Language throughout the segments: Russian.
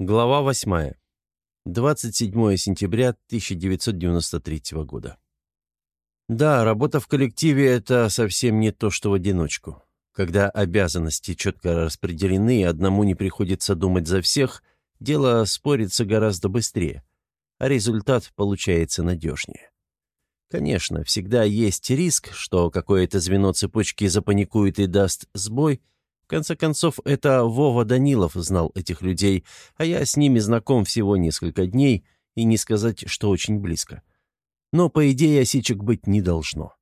Глава 8. 27 сентября 1993 года. Да, работа в коллективе – это совсем не то, что в одиночку. Когда обязанности четко распределены и одному не приходится думать за всех, дело спорится гораздо быстрее, а результат получается надежнее. Конечно, всегда есть риск, что какое-то звено цепочки запаникует и даст сбой – конце концов, это Вова Данилов знал этих людей, а я с ними знаком всего несколько дней, и не сказать, что очень близко. Но, по идее, осечек быть не должно.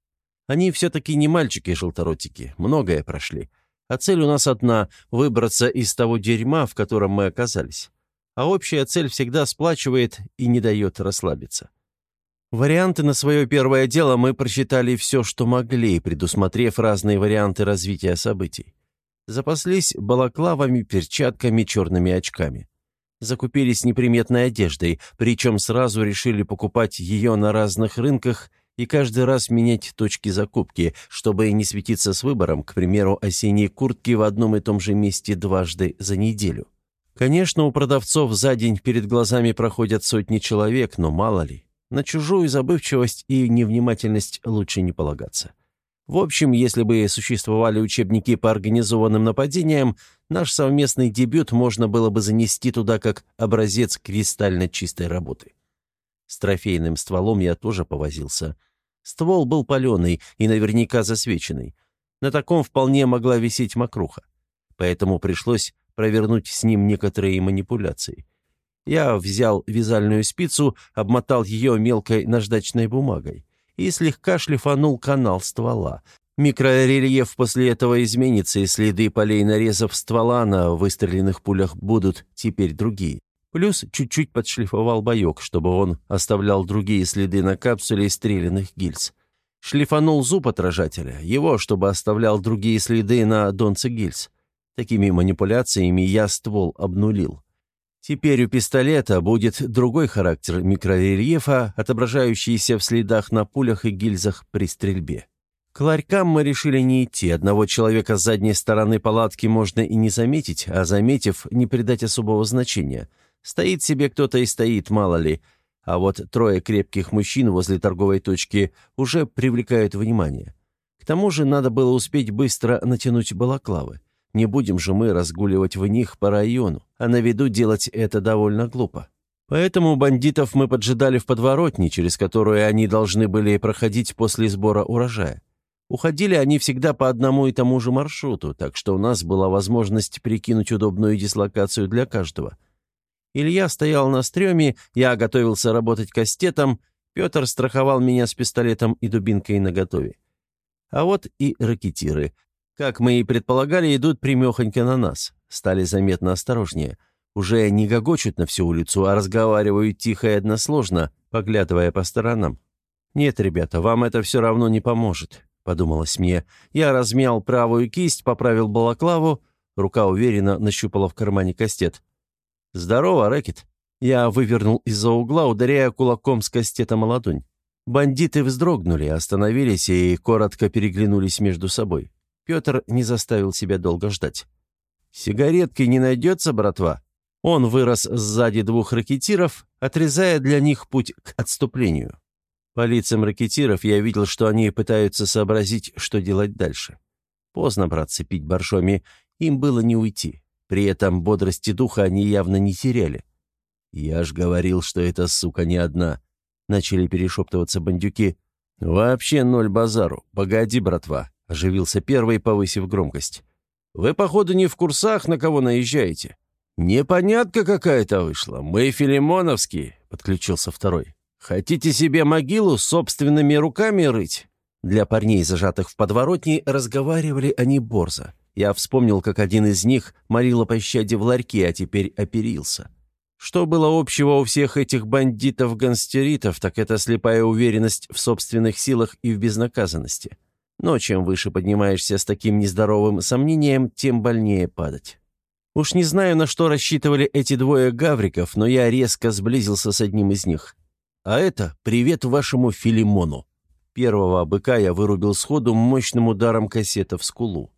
Они все-таки не мальчики-желторотики, многое прошли. А цель у нас одна — выбраться из того дерьма, в котором мы оказались. А общая цель всегда сплачивает и не дает расслабиться. Варианты на свое первое дело мы просчитали все, что могли, предусмотрев разные варианты развития событий. Запаслись балаклавами, перчатками, черными очками. Закупились неприметной одеждой, причем сразу решили покупать ее на разных рынках и каждый раз менять точки закупки, чтобы не светиться с выбором, к примеру, осенней куртки в одном и том же месте дважды за неделю. Конечно, у продавцов за день перед глазами проходят сотни человек, но мало ли. На чужую забывчивость и невнимательность лучше не полагаться. В общем, если бы существовали учебники по организованным нападениям, наш совместный дебют можно было бы занести туда как образец кристально чистой работы. С трофейным стволом я тоже повозился. Ствол был паленый и наверняка засвеченный. На таком вполне могла висеть мокруха. Поэтому пришлось провернуть с ним некоторые манипуляции. Я взял вязальную спицу, обмотал ее мелкой наждачной бумагой и слегка шлифанул канал ствола. Микрорельеф после этого изменится, и следы полей нарезов ствола на выстреленных пулях будут теперь другие. Плюс чуть-чуть подшлифовал боек, чтобы он оставлял другие следы на капсуле стрелянных гильз. Шлифанул зуб отражателя, его, чтобы оставлял другие следы на донце гильз. Такими манипуляциями я ствол обнулил. Теперь у пистолета будет другой характер микрорельефа, отображающийся в следах на пулях и гильзах при стрельбе. К ларькам мы решили не идти. Одного человека с задней стороны палатки можно и не заметить, а заметив, не придать особого значения. Стоит себе кто-то и стоит, мало ли. А вот трое крепких мужчин возле торговой точки уже привлекают внимание. К тому же надо было успеть быстро натянуть балаклавы. Не будем же мы разгуливать в них по району, а на виду делать это довольно глупо. Поэтому бандитов мы поджидали в подворотне, через которую они должны были проходить после сбора урожая. Уходили они всегда по одному и тому же маршруту, так что у нас была возможность прикинуть удобную дислокацию для каждого. Илья стоял на стреме, я готовился работать кастетом, Петр страховал меня с пистолетом и дубинкой наготове. А вот и ракетиры. Как мы и предполагали, идут примехонько на нас. Стали заметно осторожнее. Уже не гогочут на всю улицу, а разговаривают тихо и односложно, поглядывая по сторонам. «Нет, ребята, вам это все равно не поможет», — подумалось мне. Я размял правую кисть, поправил балаклаву, рука уверенно нащупала в кармане кастет. «Здорово, Рэкет!» Я вывернул из-за угла, ударяя кулаком с кастетом о ладонь. Бандиты вздрогнули, остановились и коротко переглянулись между собой. Петр не заставил себя долго ждать. «Сигаретки не найдется, братва?» Он вырос сзади двух ракетиров, отрезая для них путь к отступлению. По лицам ракетиров я видел, что они пытаются сообразить, что делать дальше. Поздно, братцы, пить боржоми, им было не уйти. При этом бодрости духа они явно не теряли. «Я ж говорил, что эта сука не одна», — начали перешептываться бандюки. «Вообще ноль базару. Погоди, братва, Оживился первый, повысив громкость. «Вы, походу, не в курсах, на кого наезжаете?» «Непонятка какая-то вышла. Мы филимоновские», — подключился второй. «Хотите себе могилу собственными руками рыть?» Для парней, зажатых в подворотне, разговаривали они борзо. Я вспомнил, как один из них молил о пощаде в ларьке, а теперь оперился. Что было общего у всех этих бандитов-гангстеритов, так это слепая уверенность в собственных силах и в безнаказанности. Но чем выше поднимаешься с таким нездоровым сомнением, тем больнее падать. Уж не знаю, на что рассчитывали эти двое гавриков, но я резко сблизился с одним из них. А это привет вашему Филимону. Первого быка я вырубил сходу мощным ударом кассета в скулу.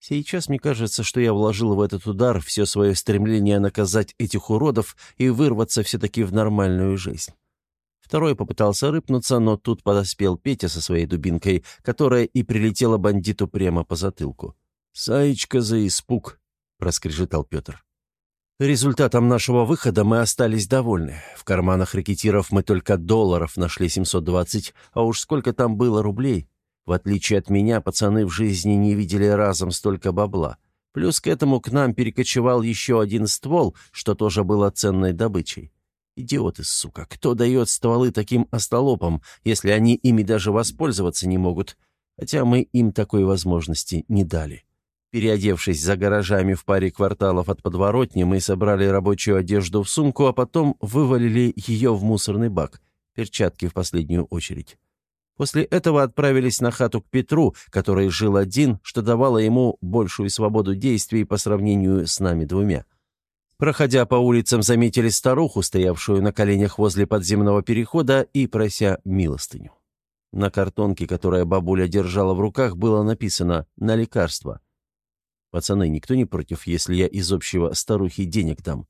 Сейчас мне кажется, что я вложил в этот удар все свое стремление наказать этих уродов и вырваться все-таки в нормальную жизнь. Второй попытался рыпнуться, но тут подоспел Петя со своей дубинкой, которая и прилетела бандиту прямо по затылку. «Саечка за испуг», — проскрежетал Петр. Результатом нашего выхода мы остались довольны. В карманах рекетиров мы только долларов нашли 720, а уж сколько там было рублей. В отличие от меня, пацаны в жизни не видели разом столько бабла. Плюс к этому к нам перекочевал еще один ствол, что тоже было ценной добычей. Идиоты, сука, кто дает стволы таким остолопам, если они ими даже воспользоваться не могут? Хотя мы им такой возможности не дали. Переодевшись за гаражами в паре кварталов от подворотни, мы собрали рабочую одежду в сумку, а потом вывалили ее в мусорный бак, перчатки в последнюю очередь. После этого отправились на хату к Петру, который жил один, что давало ему большую свободу действий по сравнению с нами двумя. Проходя по улицам, заметили старуху, стоявшую на коленях возле подземного перехода и прося милостыню. На картонке, которая бабуля держала в руках, было написано «на лекарство». «Пацаны, никто не против, если я из общего старухи денег дам?»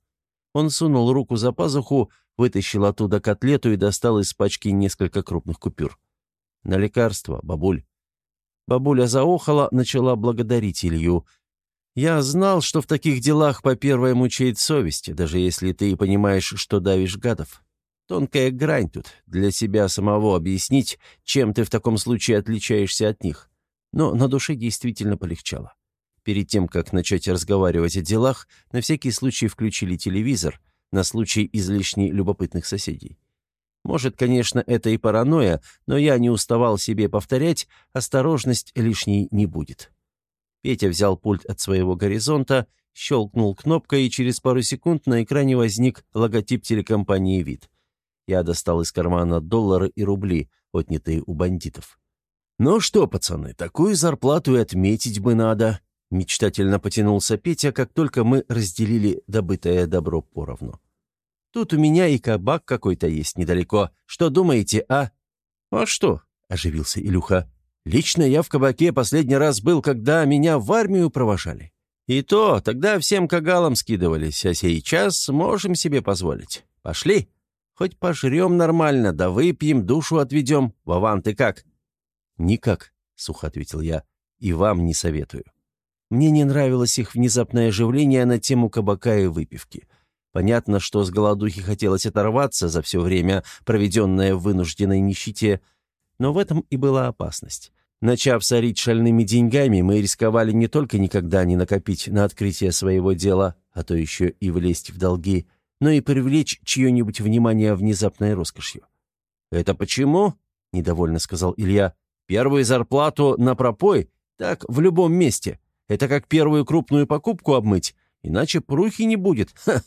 Он сунул руку за пазуху, вытащил оттуда котлету и достал из пачки несколько крупных купюр. На лекарство, бабуль». Бабуля заохала, начала благодарить Илью. «Я знал, что в таких делах по первой мучает совесть, даже если ты понимаешь, что давишь гадов. Тонкая грань тут, для себя самого объяснить, чем ты в таком случае отличаешься от них. Но на душе действительно полегчало. Перед тем, как начать разговаривать о делах, на всякий случай включили телевизор, на случай излишне любопытных соседей. Может, конечно, это и паранойя, но я не уставал себе повторять, осторожность лишней не будет. Петя взял пульт от своего горизонта, щелкнул кнопкой, и через пару секунд на экране возник логотип телекомпании «Вид». Я достал из кармана доллары и рубли, отнятые у бандитов. «Ну что, пацаны, такую зарплату и отметить бы надо», — мечтательно потянулся Петя, как только мы разделили добытое добро поровну. Тут у меня и кабак какой-то есть недалеко. Что думаете, а?» «А что?» — оживился Илюха. «Лично я в кабаке последний раз был, когда меня в армию провожали. И то, тогда всем кагалам скидывались, а сейчас можем себе позволить. Пошли. Хоть пожрем нормально, да выпьем, душу отведем. Вован, ты как?» «Никак», — сухо ответил я, — «и вам не советую». Мне не нравилось их внезапное оживление на тему кабака и выпивки. Понятно, что с голодухи хотелось оторваться за все время, проведенное в вынужденной нищете, но в этом и была опасность. Начав сорить шальными деньгами, мы рисковали не только никогда не накопить на открытие своего дела, а то еще и влезть в долги, но и привлечь чье-нибудь внимание внезапной роскошью. «Это почему?» — недовольно сказал Илья. «Первую зарплату на пропой? Так, в любом месте. Это как первую крупную покупку обмыть, иначе прухи не будет. Ха!»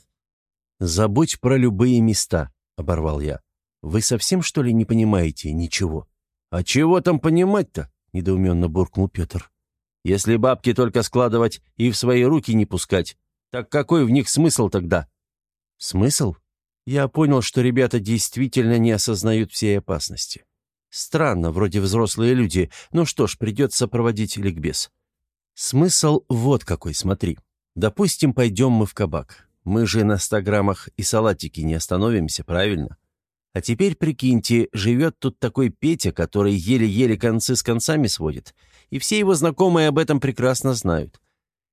«Забудь про любые места», — оборвал я. «Вы совсем, что ли, не понимаете ничего?» «А чего там понимать-то?» — недоуменно буркнул Петр. «Если бабки только складывать и в свои руки не пускать, так какой в них смысл тогда?» «Смысл?» Я понял, что ребята действительно не осознают всей опасности. Странно, вроде взрослые люди. Ну что ж, придется проводить ликбез. Смысл вот какой, смотри. Допустим, пойдем мы в кабак. Мы же на ста граммах и салатики не остановимся, правильно? А теперь прикиньте, живет тут такой Петя, который еле-еле концы с концами сводит, и все его знакомые об этом прекрасно знают.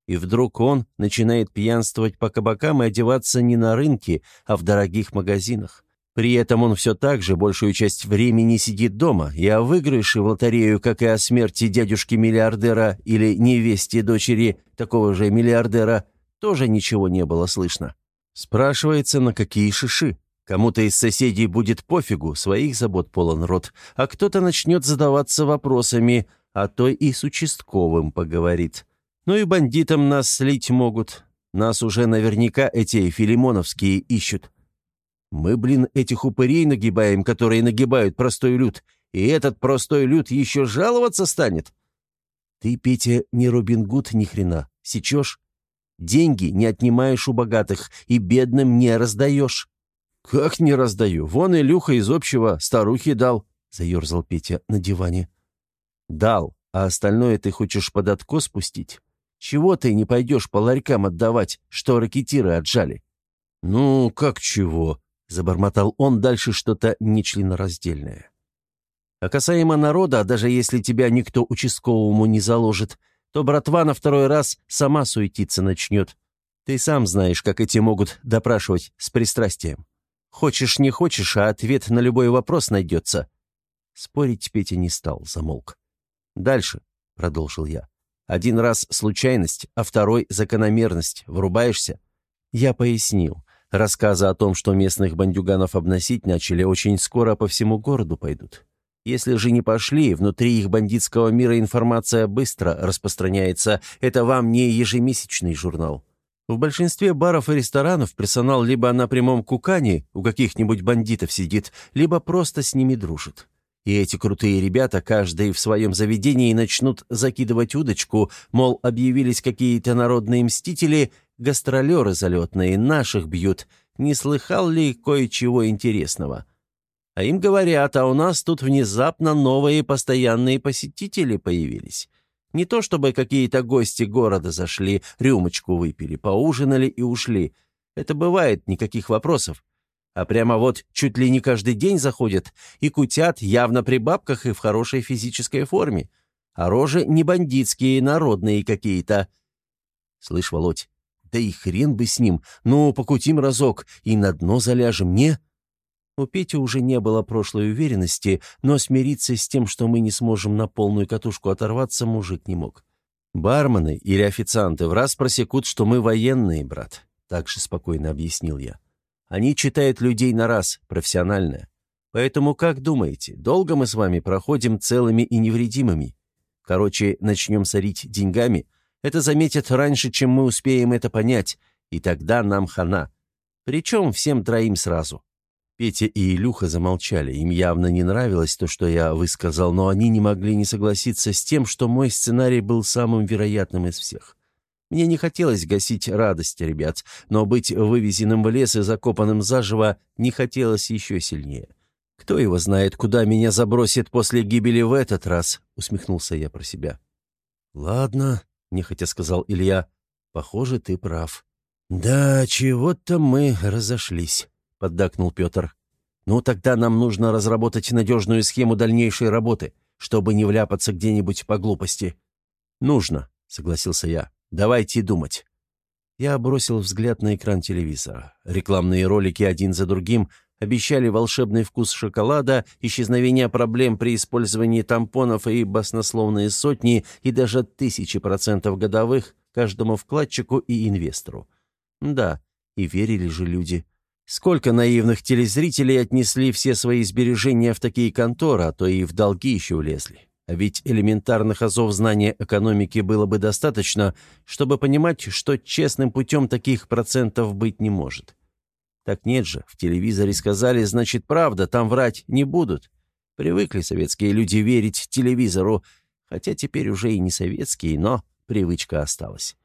И вдруг он начинает пьянствовать по кабакам и одеваться не на рынке, а в дорогих магазинах. При этом он все так же большую часть времени сидит дома, и о выигрыше в лотерею, как и о смерти дядюшки-миллиардера или невесте дочери такого же миллиардера – тоже ничего не было слышно. Спрашивается, на какие шиши. Кому-то из соседей будет пофигу, своих забот полон рот, а кто-то начнет задаваться вопросами, а то и с участковым поговорит. Ну и бандитам нас слить могут. Нас уже наверняка эти филимоновские ищут. Мы, блин, этих упырей нагибаем, которые нагибают простой люд, и этот простой люд еще жаловаться станет. Ты, Петя, не Робин Гуд ни хрена, сечешь? Деньги не отнимаешь у богатых и бедным не раздаешь». «Как не раздаю? Вон Илюха из общего старухи дал», — заерзал Петя на диване. «Дал, а остальное ты хочешь под откос спустить? Чего ты не пойдешь по ларькам отдавать, что ракетиры отжали?» «Ну, как чего?» — забормотал он дальше что-то нечленораздельное. «А касаемо народа, даже если тебя никто участковому не заложит, то братва на второй раз сама суетиться начнет. Ты сам знаешь, как эти могут допрашивать с пристрастием. Хочешь, не хочешь, а ответ на любой вопрос найдется». Спорить Петя не стал, замолк. «Дальше», — продолжил я. «Один раз случайность, а второй — закономерность. Врубаешься?» Я пояснил. Рассказы о том, что местных бандюганов обносить начали, очень скоро по всему городу пойдут. Если же не пошли, внутри их бандитского мира информация быстро распространяется. Это вам не ежемесячный журнал. В большинстве баров и ресторанов персонал либо на прямом кукане у каких-нибудь бандитов сидит, либо просто с ними дружит. И эти крутые ребята, каждый в своем заведении, начнут закидывать удочку, мол, объявились какие-то народные мстители, гастролеры залетные, наших бьют. Не слыхал ли кое-чего интересного? А им говорят, а у нас тут внезапно новые постоянные посетители появились. Не то чтобы какие-то гости города зашли, рюмочку выпили, поужинали и ушли. Это бывает, никаких вопросов а прямо вот чуть ли не каждый день заходят и кутят явно при бабках и в хорошей физической форме. А рожи не бандитские, народные какие-то. Слышь, Володь, да и хрен бы с ним. Ну, покутим разок и на дно заляжем, не? У Пети уже не было прошлой уверенности, но смириться с тем, что мы не сможем на полную катушку оторваться, мужик не мог. «Бармены или официанты в раз просекут, что мы военные, брат», — так же спокойно объяснил я. Они читают людей на раз, профессионально. Поэтому, как думаете, долго мы с вами проходим целыми и невредимыми? Короче, начнем сорить деньгами? Это заметят раньше, чем мы успеем это понять, и тогда нам хана. Причем всем троим сразу. Петя и Илюха замолчали. Им явно не нравилось то, что я высказал, но они не могли не согласиться с тем, что мой сценарий был самым вероятным из всех. Мне не хотелось гасить радость ребят, но быть вывезенным в лес и закопанным заживо не хотелось еще сильнее. «Кто его знает, куда меня забросит после гибели в этот раз?» — усмехнулся я про себя. «Ладно», — нехотя сказал Илья, — «похоже, ты прав». «Да, чего-то мы разошлись», — поддакнул Петр. «Ну, тогда нам нужно разработать надежную схему дальнейшей работы, чтобы не вляпаться где-нибудь по глупости». «Нужно», — согласился я. Давайте думать». Я бросил взгляд на экран телевизора. Рекламные ролики один за другим обещали волшебный вкус шоколада, исчезновение проблем при использовании тампонов и баснословные сотни и даже тысячи процентов годовых каждому вкладчику и инвестору. Да, и верили же люди. Сколько наивных телезрителей отнесли все свои сбережения в такие конторы, а то и в долги еще влезли. А ведь элементарных азов знания экономики было бы достаточно, чтобы понимать, что честным путем таких процентов быть не может. Так нет же, в телевизоре сказали, значит правда, там врать не будут. Привыкли советские люди верить телевизору, хотя теперь уже и не советские, но привычка осталась.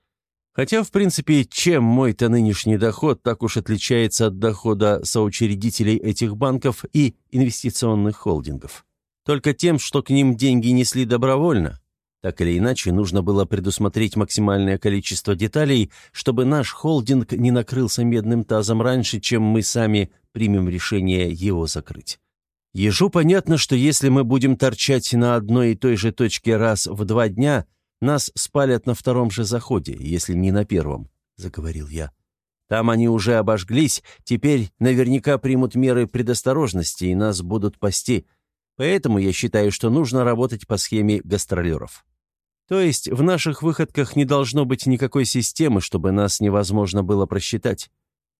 Хотя, в принципе, чем мой-то нынешний доход так уж отличается от дохода соучредителей этих банков и инвестиционных холдингов? Только тем, что к ним деньги несли добровольно. Так или иначе, нужно было предусмотреть максимальное количество деталей, чтобы наш холдинг не накрылся медным тазом раньше, чем мы сами примем решение его закрыть. Ежу понятно, что если мы будем торчать на одной и той же точке раз в два дня, нас спалят на втором же заходе, если не на первом, — заговорил я. Там они уже обожглись, теперь наверняка примут меры предосторожности и нас будут пасти — Поэтому я считаю, что нужно работать по схеме гастролеров. То есть в наших выходках не должно быть никакой системы, чтобы нас невозможно было просчитать.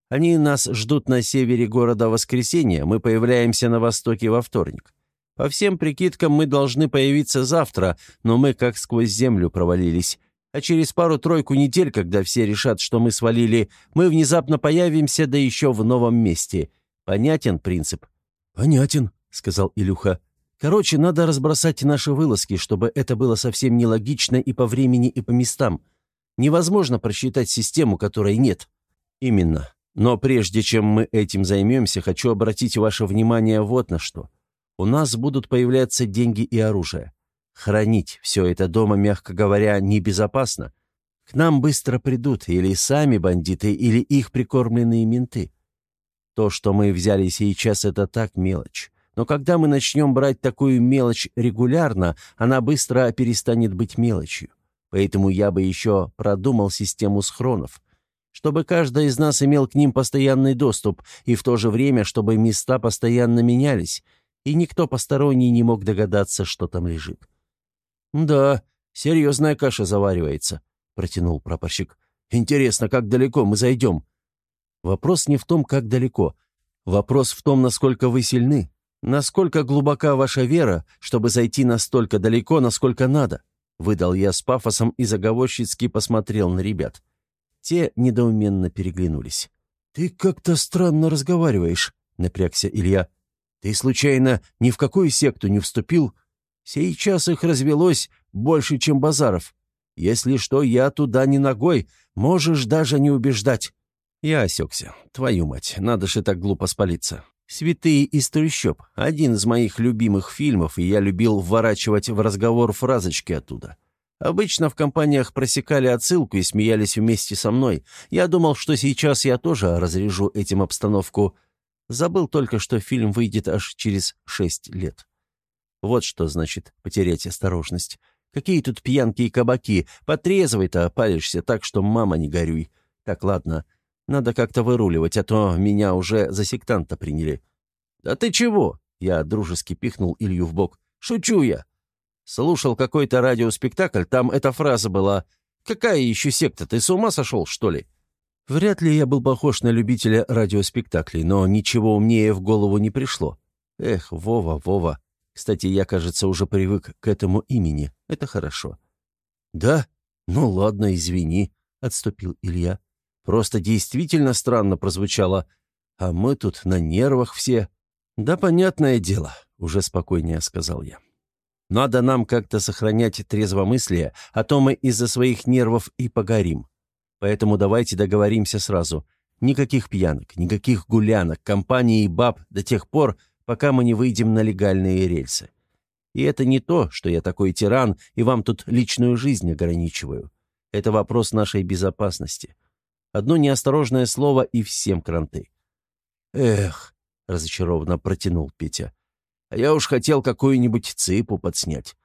Они нас ждут на севере города воскресенье, мы появляемся на востоке во вторник. По всем прикидкам мы должны появиться завтра, но мы как сквозь землю провалились. А через пару-тройку недель, когда все решат, что мы свалили, мы внезапно появимся, да еще в новом месте. Понятен принцип? «Понятен», — сказал Илюха. «Короче, надо разбросать наши вылазки, чтобы это было совсем нелогично и по времени, и по местам. Невозможно просчитать систему, которой нет». «Именно. Но прежде чем мы этим займемся, хочу обратить ваше внимание вот на что. У нас будут появляться деньги и оружие. Хранить все это дома, мягко говоря, небезопасно. К нам быстро придут или сами бандиты, или их прикормленные менты. То, что мы взяли сейчас, это так мелочь. Но когда мы начнем брать такую мелочь регулярно, она быстро перестанет быть мелочью. Поэтому я бы еще продумал систему схронов, чтобы каждый из нас имел к ним постоянный доступ, и в то же время, чтобы места постоянно менялись, и никто посторонний не мог догадаться, что там лежит. «Да, серьезная каша заваривается», — протянул прапорщик. «Интересно, как далеко мы зайдем?» «Вопрос не в том, как далеко. Вопрос в том, насколько вы сильны, насколько глубока ваша вера, чтобы зайти настолько далеко, насколько надо», — выдал я с пафосом и заговорщицки посмотрел на ребят. Те недоуменно переглянулись. «Ты как-то странно разговариваешь», — напрягся Илья. «Ты, случайно, ни в какую секту не вступил? Сейчас их развелось больше, чем базаров. Если что, я туда не ногой, можешь даже не убеждать». Я осекся. Твою мать, надо же так глупо спалиться. «Святые из трущоб» — один из моих любимых фильмов, и я любил вворачивать в разговор фразочки оттуда. Обычно в компаниях просекали отсылку и смеялись вместе со мной. Я думал, что сейчас я тоже разрежу этим обстановку. Забыл только, что фильм выйдет аж через шесть лет. Вот что значит потерять осторожность. Какие тут пьянки и кабаки. Потрезвый-то палишься так, что мама не горюй. Так, ладно, надо как-то выруливать, а то меня уже за сектанта приняли. «Да ты чего?» — я дружески пихнул Илью в бок. «Шучу я. Слушал какой-то радиоспектакль, там эта фраза была «Какая еще секта? Ты с ума сошел, что ли?» Вряд ли я был похож на любителя радиоспектаклей, но ничего умнее в голову не пришло. Эх, Вова, Вова. Кстати, я, кажется, уже привык к этому имени. Это хорошо. «Да? Ну ладно, извини», — отступил Илья. «Просто действительно странно прозвучало. А мы тут на нервах все». «Да, понятное дело», — уже спокойнее сказал я. Надо нам как-то сохранять трезвомыслие, а то мы из-за своих нервов и погорим. Поэтому давайте договоримся сразу. Никаких пьянок, никаких гулянок, компаний и баб до тех пор, пока мы не выйдем на легальные рельсы. И это не то, что я такой тиран и вам тут личную жизнь ограничиваю. Это вопрос нашей безопасности. Одно неосторожное слово и всем кранты. «Эх», — разочарованно протянул Петя, а я уж хотел какую-нибудь цыпу подснять.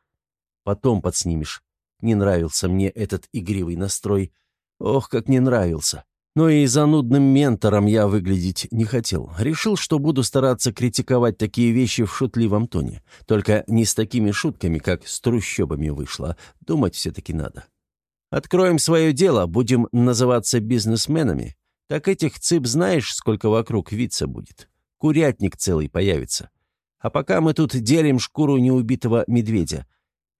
Потом подснимешь. Не нравился мне этот игривый настрой. Ох, как не нравился. Но и занудным ментором я выглядеть не хотел. Решил, что буду стараться критиковать такие вещи в шутливом тоне. Только не с такими шутками, как с трущобами вышло. Думать все-таки надо. Откроем свое дело, будем называться бизнесменами. Так этих цып знаешь, сколько вокруг вица будет. Курятник целый появится. А пока мы тут делим шкуру неубитого медведя.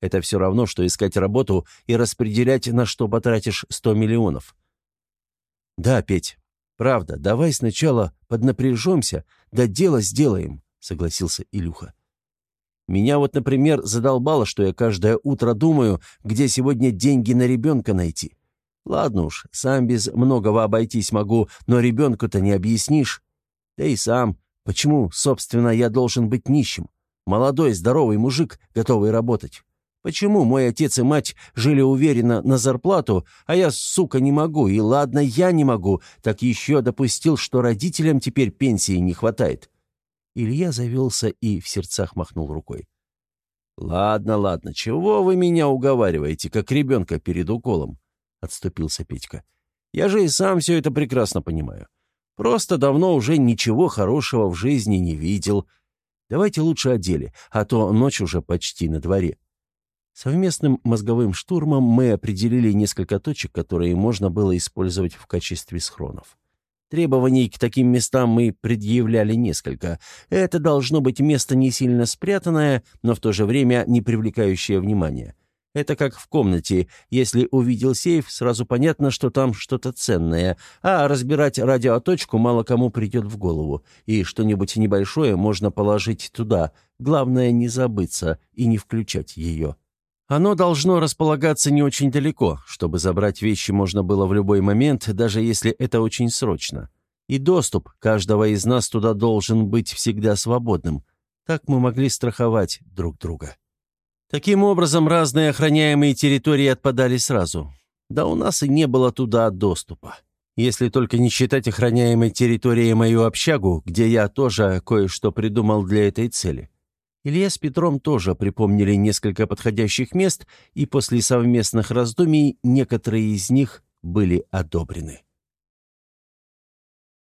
Это все равно, что искать работу и распределять, на что потратишь сто миллионов. Да, Петь, правда, давай сначала поднапряжемся, да дело сделаем, согласился Илюха. Меня вот, например, задолбало, что я каждое утро думаю, где сегодня деньги на ребенка найти. Ладно уж, сам без многого обойтись могу, но ребенку-то не объяснишь. Да и сам Почему, собственно, я должен быть нищим? Молодой, здоровый мужик, готовый работать. Почему мой отец и мать жили уверенно на зарплату, а я, сука, не могу, и ладно, я не могу, так еще допустил, что родителям теперь пенсии не хватает?» Илья завелся и в сердцах махнул рукой. «Ладно, ладно, чего вы меня уговариваете, как ребенка перед уколом?» — отступился Петька. «Я же и сам все это прекрасно понимаю. Просто давно уже ничего хорошего в жизни не видел. Давайте лучше о деле, а то ночь уже почти на дворе. Совместным мозговым штурмом мы определили несколько точек, которые можно было использовать в качестве схронов. Требований к таким местам мы предъявляли несколько. Это должно быть место не сильно спрятанное, но в то же время не привлекающее внимания. Это как в комнате. Если увидел сейф, сразу понятно, что там что-то ценное. А разбирать радиоточку мало кому придет в голову. И что-нибудь небольшое можно положить туда. Главное не забыться и не включать ее. Оно должно располагаться не очень далеко, чтобы забрать вещи можно было в любой момент, даже если это очень срочно. И доступ каждого из нас туда должен быть всегда свободным. Так мы могли страховать друг друга. Таким образом, разные охраняемые территории отпадали сразу. Да у нас и не было туда доступа. Если только не считать охраняемой территорией мою общагу, где я тоже кое-что придумал для этой цели. Илья с Петром тоже припомнили несколько подходящих мест, и после совместных раздумий некоторые из них были одобрены.